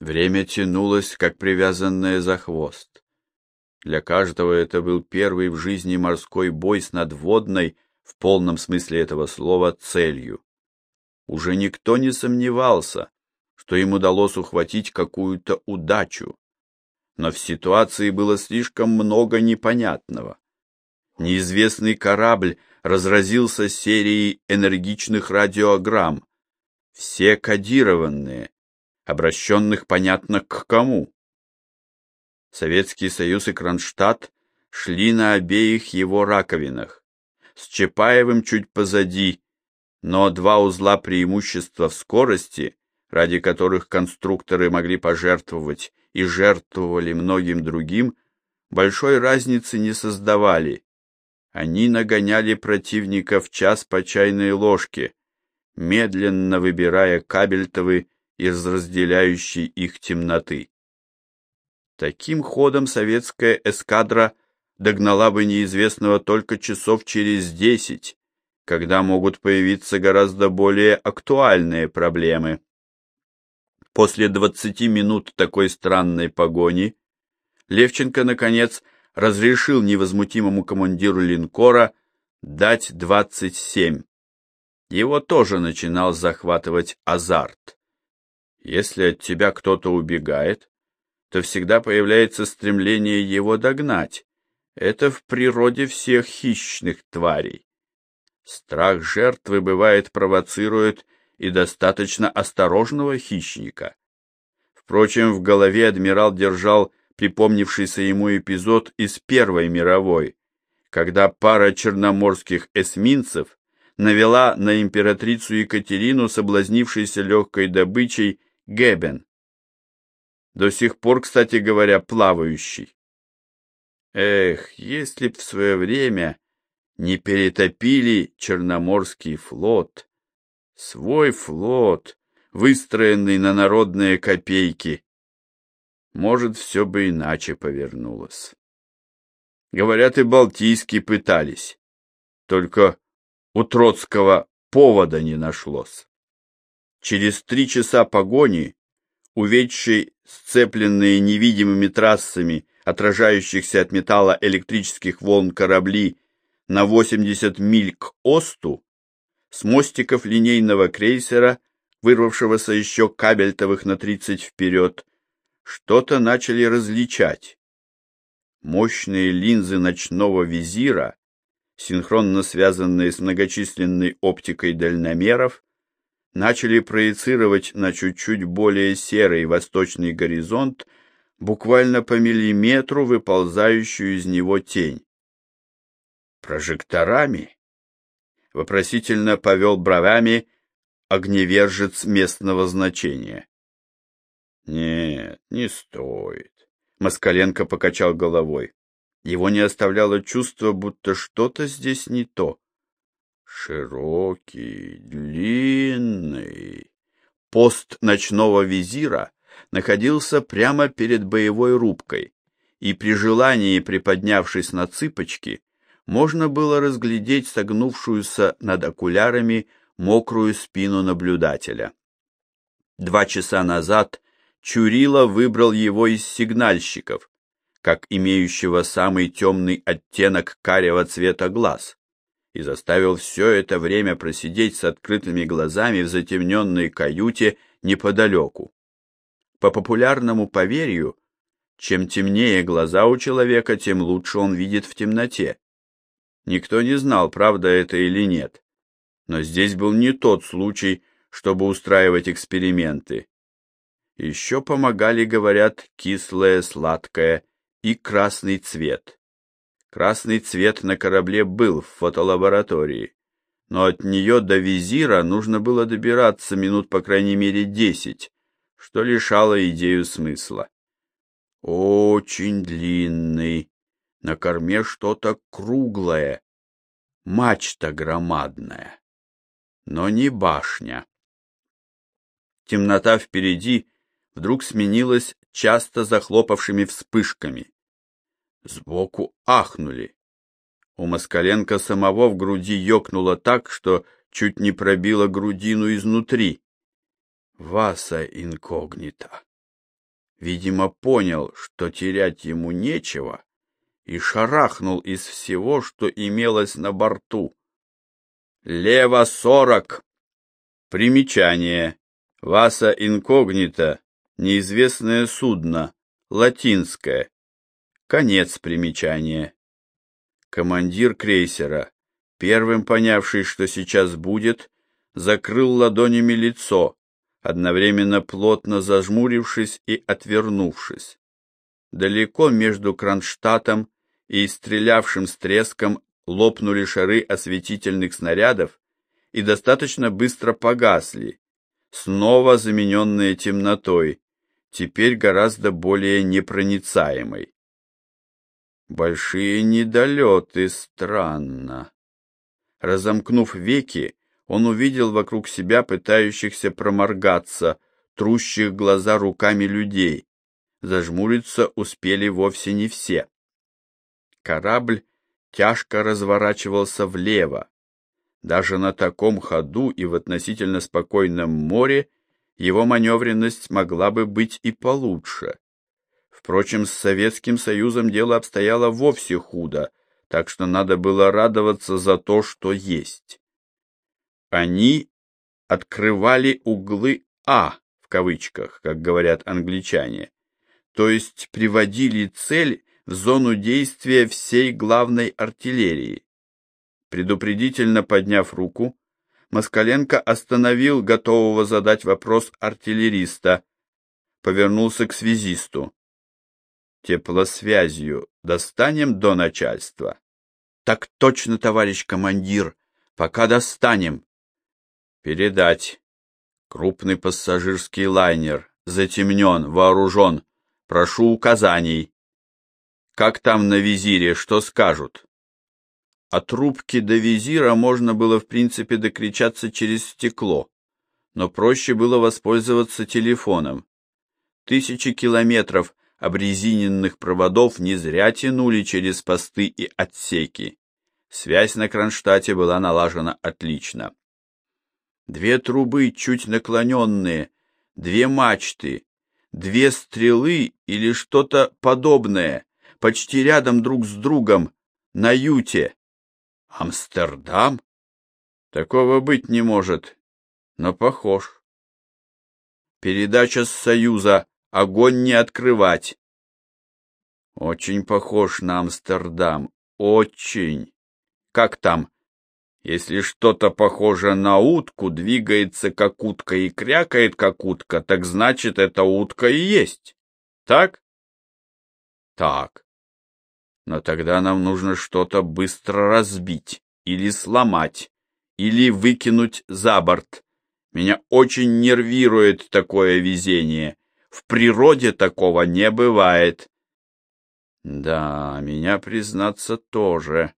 Время тянулось, как привязанное за хвост. Для каждого это был первый в жизни морской бой с надводной, в полном смысле этого слова, целью. Уже никто не сомневался, что им удалось ухватить какую-то удачу. Но в ситуации было слишком много непонятного. Неизвестный корабль разразился серией энергичных радиограмм, все кодированные, обращенных понятно к кому. Советский Союз и Кронштадт шли на обеих его раковинах, с Чапаевым чуть позади, но два узла преимущества в скорости, ради которых конструкторы могли пожертвовать и жертвовали многим другим, большой разницы не создавали. Они нагоняли противника в час по чайной ложке, медленно выбирая кабельтовы из разделяющей их темноты. Таким ходом советская эскадра догнала бы неизвестного только часов через десять, когда могут появиться гораздо более актуальные проблемы. После двадцати минут такой странной погони Левченко, наконец, разрешил невозмутимому командиру линкора дать двадцать семь. Его тоже начинал захватывать азарт. Если от тебя кто-то убегает, то всегда появляется стремление его догнать. Это в природе всех хищных тварей. Страх жертвы бывает провоцирует и достаточно осторожного хищника. Впрочем, в голове адмирал держал припомнившийся ему эпизод из Первой мировой, когда пара черноморских эсминцев навела на императрицу Екатерину, соблазнившейся легкой добычей, Гебен. До сих пор, кстати говоря, плавающий. Эх, если б в свое время не перетопили Черноморский флот, свой флот, выстроенный на народные копейки, может, все бы иначе повернулось. Говорят, и Балтийский пытались, только у Троцкого повода не нашлось. Через три часа погони, увечьей сцепленные невидимыми трассами отражающихся от металла электрических волн корабли на 80 миль к осту, с мостиков линейного крейсера, вырвавшегося еще кабельтовых на 30 вперед, что-то начали различать. Мощные линзы ночного визира, синхронно связанные с многочисленной оптикой дальномеров, начали проецировать на чуть-чуть более серый восточный горизонт буквально по миллиметру выползающую из него тень. Прожекторами? Вопросительно повел бровями огневержец местного значения. Нет, не стоит. Москаленко покачал головой. Его не оставляло чувство, будто что-то здесь не то. Широкий, длинный. Пост ночного визира находился прямо перед боевой рубкой, и при желании, приподнявшись на цыпочки, можно было разглядеть согнувшуюся над окулярами мокрую спину наблюдателя. Два часа назад Чурила выбрал его из сигнальщиков, как имеющего самый темный оттенок карего цвета глаз, и заставил все это время просидеть с открытыми глазами в затемненной каюте неподалеку. По популярному поверью, чем темнее глаза у человека, тем лучше он видит в темноте. Никто не знал, правда это или нет. Но здесь был не тот случай, чтобы устраивать эксперименты. Еще помогали, говорят, кислое, сладкое и красный цвет. Красный цвет на корабле был в фотолаборатории, но от нее до визира нужно было добираться минут по крайней мере десять, что лишало идею смысла. Очень длинный, на корме что-то круглое, мачта громадная, но не башня. Темнота впереди вдруг сменилась часто захлопавшими вспышками. Сбоку ахнули. У Москаленко самого в груди ёкнуло так, что чуть не пробило грудину изнутри. Васа инкогнита. видимо, понял, что терять ему нечего, и шарахнул из всего, что имелось на борту. Лево сорок. Примечание. Васа инкогнито. Неизвестное судно. Латинское. Конец примечания. Командир крейсера, первым понявший, что сейчас будет, закрыл ладонями лицо, одновременно плотно зажмурившись и отвернувшись. Далеко между Кронштадтом и стрелявшим с треском лопнули шары осветительных снарядов и достаточно быстро погасли, снова замененные темнотой, теперь гораздо более непроницаемой. Большие недолеты, странно. Разомкнув веки, он увидел вокруг себя пытающихся проморгаться, трущих глаза руками людей. Зажмуриться успели вовсе не все. Корабль тяжко разворачивался влево. Даже на таком ходу и в относительно спокойном море его маневренность могла бы быть и получше. Впрочем, с Советским Союзом дело обстояло вовсе худо, так что надо было радоваться за то, что есть. Они открывали углы А, в кавычках, как говорят англичане, то есть приводили цель в зону действия всей главной артиллерии. Предупредительно подняв руку, Москаленко остановил готового задать вопрос артиллериста, повернулся к связисту. Теплосвязью достанем до начальства? Так точно, товарищ командир, пока достанем, Передать. Крупный пассажирский лайнер. Затемнен, вооружен. Прошу указаний. Как там на визире, что скажут? От трубки до визира можно было в принципе докричаться через стекло, но проще было воспользоваться телефоном. Тысячи километров обрезиненных проводов не зря тянули через посты и отсеки. Связь на Кронштадте была налажена отлично две трубы чуть наклоненные, две мачты, две стрелы или что-то подобное, почти рядом друг с другом, на юте. Амстердам? Такого быть не может, но похож. Передача с Союза «Огонь не открывать». Очень похож на Амстердам, очень. Как там, если что-то похоже на утку двигается как утка и крякает как утка, так значит, это утка и есть. Так? Так. Но тогда нам нужно что-то быстро разбить или сломать, или выкинуть за борт. Меня очень нервирует такое везение. В природе такого не бывает. Да, меня, признаться, тоже.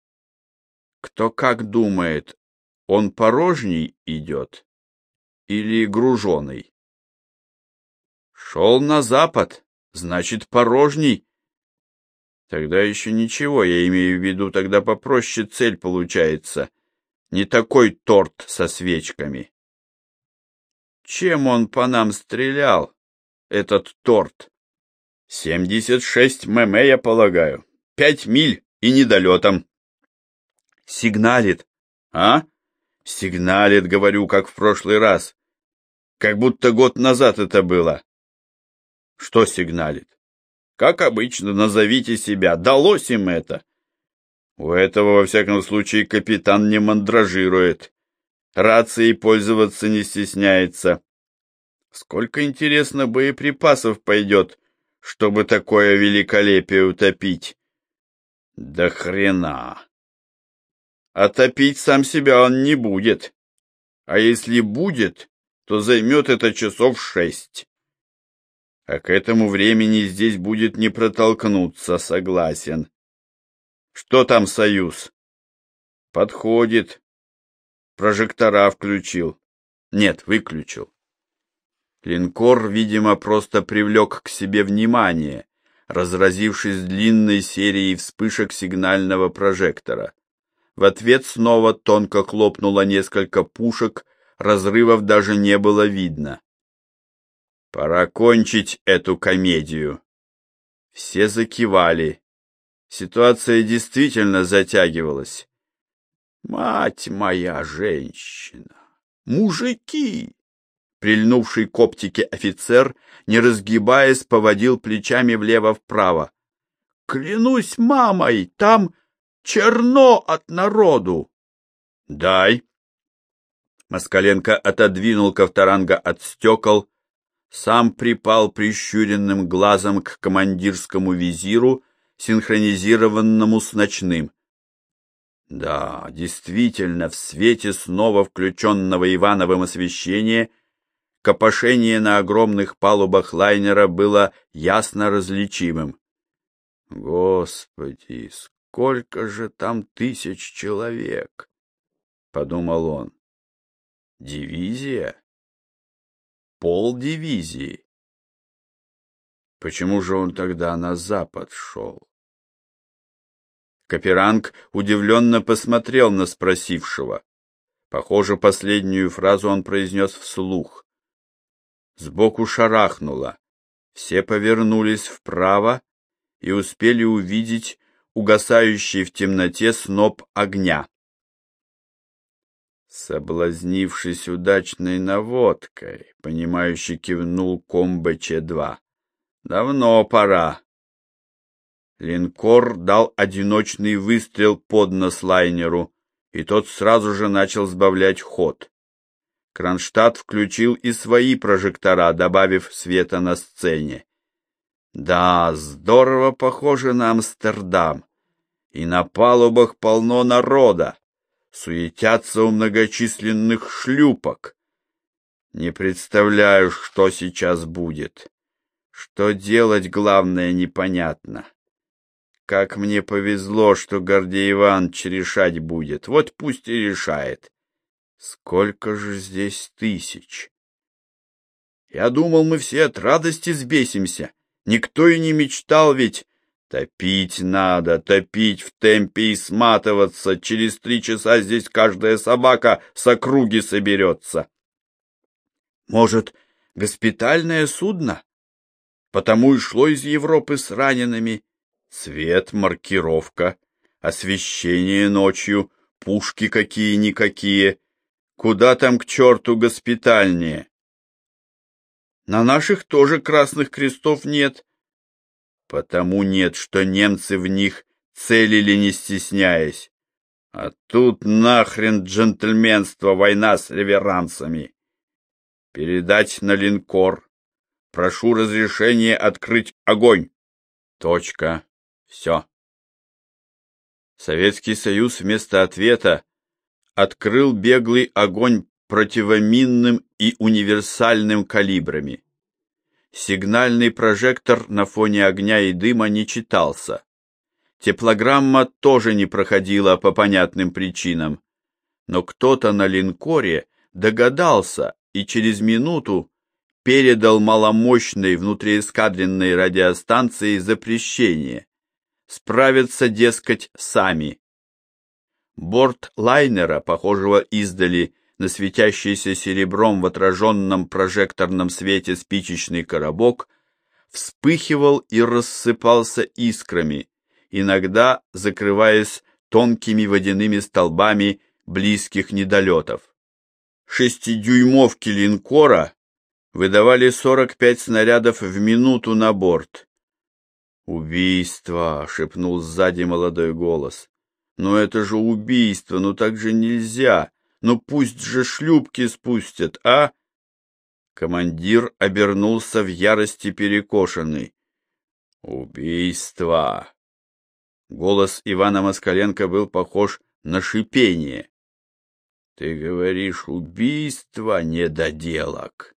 Кто как думает, он порожний идет или груженый? Шел на запад, значит, порожний. Тогда еще ничего, я имею в виду, тогда попроще цель получается. Не такой торт со свечками. Чем он по нам стрелял, этот торт? Семьдесят шесть мм, я полагаю. Пять миль и недолетом. Сигналит. А? Сигналит, говорю, как в прошлый раз. Как будто год назад это было. Что сигналит? Как обычно, назовите себя. Далось им это. У этого, во всяком случае, капитан не мандражирует. Рацией пользоваться не стесняется. Сколько, интересно, боеприпасов пойдет, чтобы такое великолепие утопить? Да хрена! а топить сам себя он не будет. А если будет, то займет это часов шесть. А к этому времени здесь будет не протолкнуться, согласен. Что там союз? Подходит. Прожектора включил. Нет, выключил. Линкор, видимо, просто привлек к себе внимание, разразившись длинной серией вспышек сигнального прожектора. В ответ снова тонко хлопнуло несколько пушек, разрывов даже не было видно. Пора кончить эту комедию. Все закивали. Ситуация действительно затягивалась. Мать моя женщина! Мужики! Прильнувший к оптике офицер, не разгибаясь, поводил плечами влево-вправо. Клянусь мамой, там черно от народу. Дай. Москаленко отодвинул Ковторанга от стекол, сам припал прищуренным глазом к командирскому визиру, синхронизированному с ночным. Да, действительно, в свете снова включенного Ивановым освещения копошение на огромных палубах лайнера было ясно различимым. Господи, сколько же там тысяч человек, подумал он. Дивизия? Пол дивизии. Почему же он тогда на запад шел? Каперанг удивленно посмотрел на спросившего. Похоже, последнюю фразу он произнес вслух. Сбоку шарахнуло. Все повернулись вправо и успели увидеть угасающий в темноте сноп огня. Соблазнившись удачной наводкой, понимающе кивнул Комбаче-2. Давно пора. Линкор дал одиночный выстрел под нос лайнеру, и тот сразу же начал сбавлять ход. Кронштадт включил и свои прожектора, добавив света на сцене. Да, здорово похоже на Амстердам. И на палубах полно народа. Суетятся у многочисленных шлюпок. Не представляю, что сейчас будет. Что делать, главное, непонятно. Как мне повезло, что Гордей Иванович решать будет. Вот пусть и решает. Сколько же здесь тысяч? Я думал, мы все от радости сбесимся. Никто и не мечтал ведь. Топить надо, топить в темпе и сматываться. Через три часа здесь каждая собака с округи соберется. Может, госпитальное судно? Потому и шло из Европы с ранеными. Свет, маркировка, освещение ночью, пушки какие-никакие. Куда там к черту госпитальнее? На наших тоже красных крестов нет. Потому нет, что немцы в них целили, не стесняясь. А тут нахрен джентльменство, война с реверансами. Передать на линкор. Прошу разрешения открыть огонь. Точка. Все. Советский Союз вместо ответа открыл беглый огонь противоминным и универсальным калибрами. Сигнальный прожектор на фоне огня и дыма не читался. Теплограмма тоже не проходила по понятным причинам. Но кто-то на линкоре догадался и через минуту передал маломощной внутриэскадренной радиостанции запрещение справятся, дескать, сами. Борт лайнера, похожего издали на светящийся серебром в отраженном прожекторном свете спичечный коробок, вспыхивал и рассыпался искрами, иногда закрываясь тонкими водяными столбами близких недолетов. Шестидюймовки линкора выдавали 45 снарядов в минуту на борт, «Убийство!» — шепнул сзади молодой голос. «Но это же убийство! Ну так же нельзя! Ну пусть же шлюпки спустят, а?» Командир обернулся в ярости перекошенный. «Убийство!» Голос Ивана Москаленко был похож на шипение. «Ты говоришь, убийство недоделок!»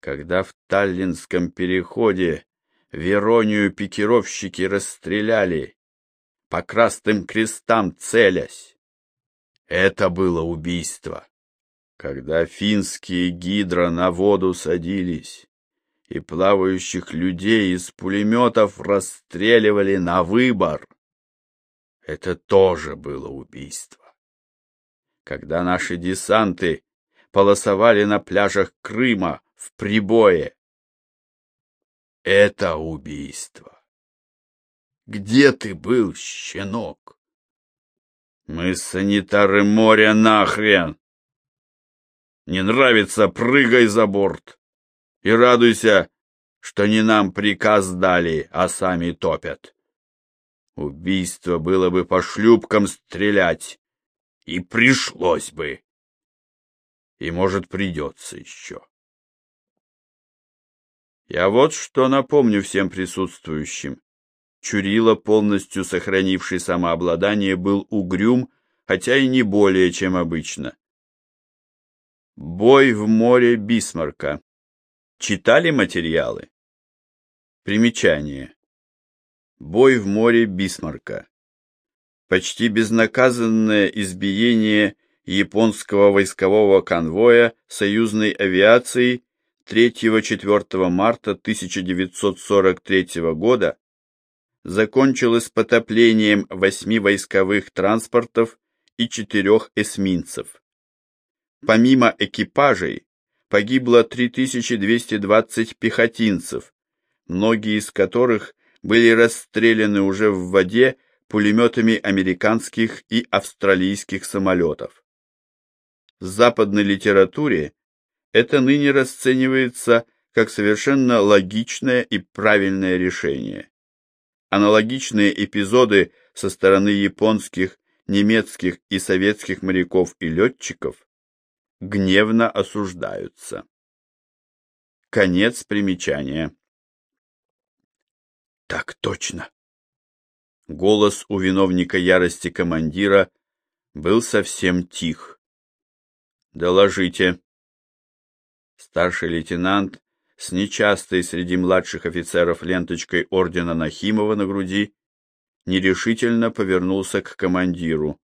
Когда в Таллинском переходе Веронию пикировщики расстреляли, по красным крестам целясь. Это было убийство. Когда финские гидро на воду садились и плавающих людей из пулеметов расстреливали на выбор, это тоже было убийство. Когда наши десанты полосовали на пляжах Крыма в прибое, Это убийство. Где ты был, щенок? Мы санитары моря нахрен. Не нравится, прыгай за борт. И радуйся, что не нам приказ дали, а сами топят. Убийство было бы по шлюпкам стрелять, и пришлось бы. И, может, придется еще. Я вот что напомню всем присутствующим. Чурила, полностью сохранивший самообладание, был угрюм, хотя и не более, чем обычно. Бой в море Бисмарка. Читали материалы? Примечание. Бой в море Бисмарка. Почти безнаказанное избиение японского войскового конвоя союзной авиации 3-4 марта 1943 года закончилось потоплением восьми войсковых транспортов и четырех эсминцев. Помимо экипажей, погибло 3220 пехотинцев, многие из которых были расстреляны уже в воде пулеметами американских и австралийских самолетов. В западной литературе это ныне расценивается как совершенно логичное и правильное решение. Аналогичные эпизоды со стороны японских, немецких и советских моряков и летчиков гневно осуждаются. Конец примечания. Так точно. Голос у виновника ярости командира был совсем тих. Доложите. Старший лейтенант с нечастой среди младших офицеров ленточкой ордена Нахимова на груди нерешительно повернулся к командиру.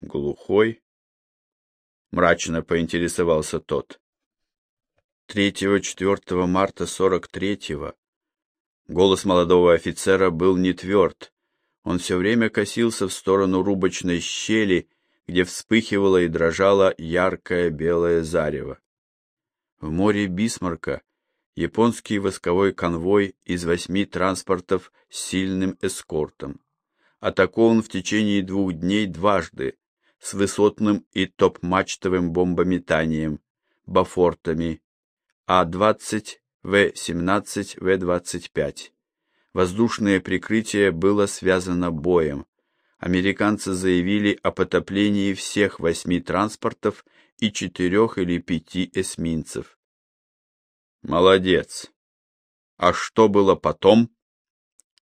Глухой, мрачно поинтересовался тот. 3-4 марта 43-го голос молодого офицера был не тверд. Он все время косился в сторону рубочной щели, где вспыхивало и дрожало яркое белое зарево. В море Бисмарка японский восковой конвой из восьми транспортов с сильным эскортом атакован в течение двух дней дважды с высотным и топ-мачтовым бомбометанием, бафортами А-20, В-17, В-25. Воздушное прикрытие было связано боем. Американцы заявили о потоплении всех восьми транспортов и четырех или пяти эсминцев. Молодец. А что было потом?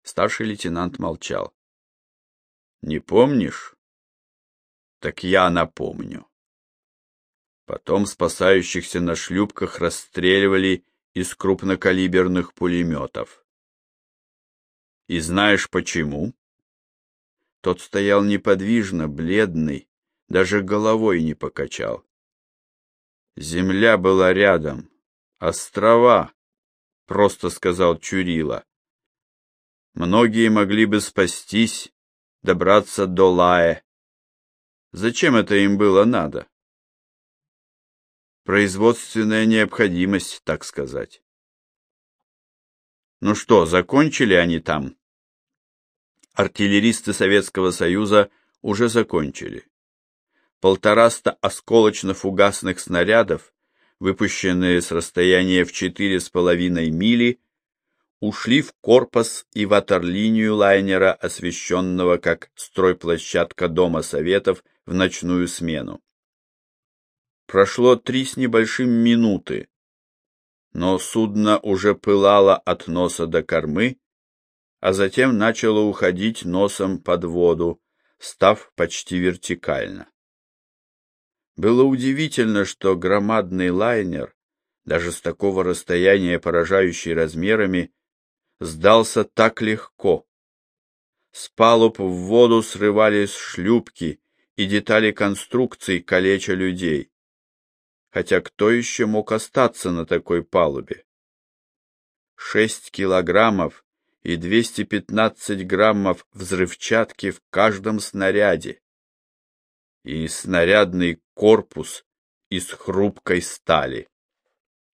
Старший лейтенант молчал. Не помнишь? Так я напомню. Потом спасающихся на шлюпках расстреливали из крупнокалиберных пулеметов. И знаешь почему? Тот стоял неподвижно, бледный, даже головой не покачал. Земля была рядом, острова, просто сказал Чурила. Многие могли бы спастись, добраться до Лае, Зачем это им было надо? Производственная необходимость, так сказать. Ну что, закончили они там? Артиллеристы Советского Союза уже закончили. Полтораста осколочно-фугасных снарядов, выпущенные с расстояния в четыре с половиной мили, ушли в корпус и ватерлинию лайнера, освещенного как стройплощадка Дома Советов в ночную смену. Прошло три с небольшим минуты, но судно уже пылало от носа до кормы, а затем начало уходить носом под воду, став почти вертикально. Было удивительно, что громадный лайнер, даже с такого расстояния поражающий размерами, сдался так легко. С палуб в воду срывались шлюпки, и детали конструкций калеча людей. Хотя кто еще мог остаться на такой палубе? Шесть килограммов и 215 граммов взрывчатки в каждом снаряде. И снарядный корпус из хрупкой стали.